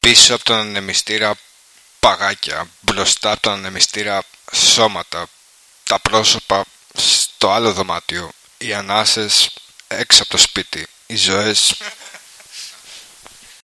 Πίσω από τον ανεμιστήρα παγάκια, μπροστά από τον ανεμιστήρα σώματα, τα πρόσωπα στο άλλο δωμάτιο, οι ανάσες έξω από το σπίτι, οι ζωές.